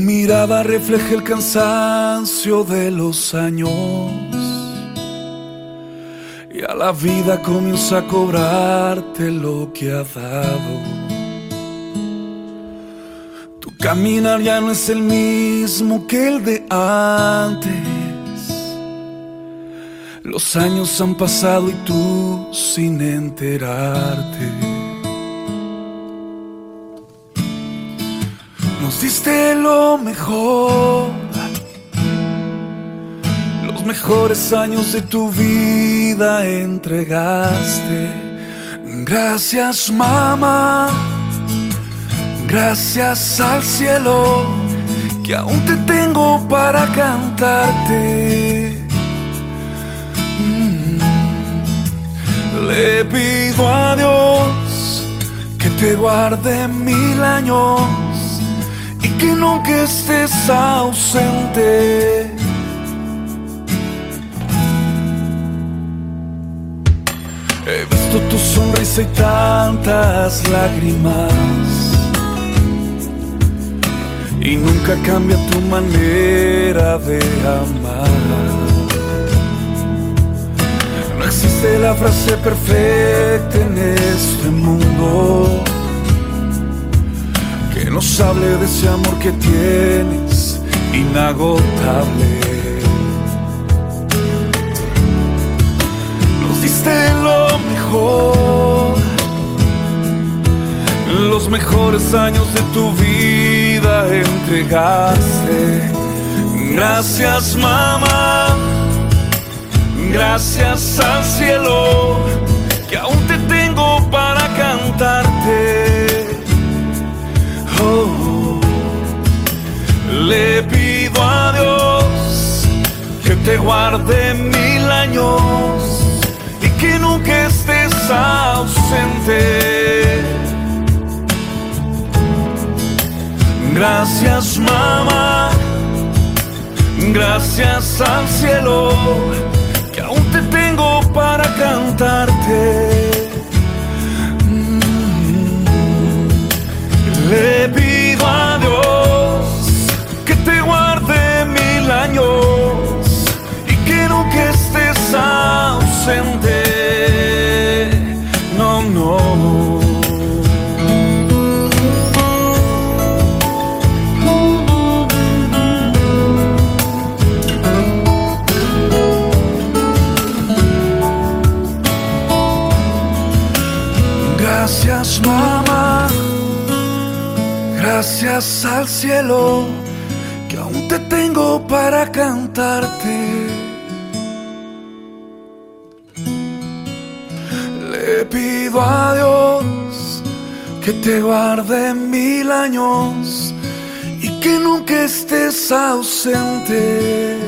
mirada refleja el cansancio de los años y a la vida comienza a cobrarte lo que ha dado. Tu caminar ya no es el mismo que el de antes. Los años han pasado y tú sin enterarte. Nos diste lo mejor, los mejores años de tu vida entregaste. Gracias mamá, gracias al cielo que aún te tengo para cantarte. Mm. Le pido a Dios que te guarde mil años nunca estés ausente. He visto tu sonrisa y tantas lágrimas. Y nunca cambia tu manera de amar. No existe la frase perfecta en este mundo nos hable de ese amor que tienes inagotable. Nos diste lo mejor, los mejores años de tu vida entregaste. Gracias mamá, gracias al cielo que aún te tengo para cantarte. Le pido a Dios que te guarde mil años y que nunca estés ausente. Gracias mamá, gracias al cielo que aún te tengo para cantarte. Gracias al cielo que aún te tengo para cantarte. Le pido a Dios que te guarde mil años y que nunca estés ausente.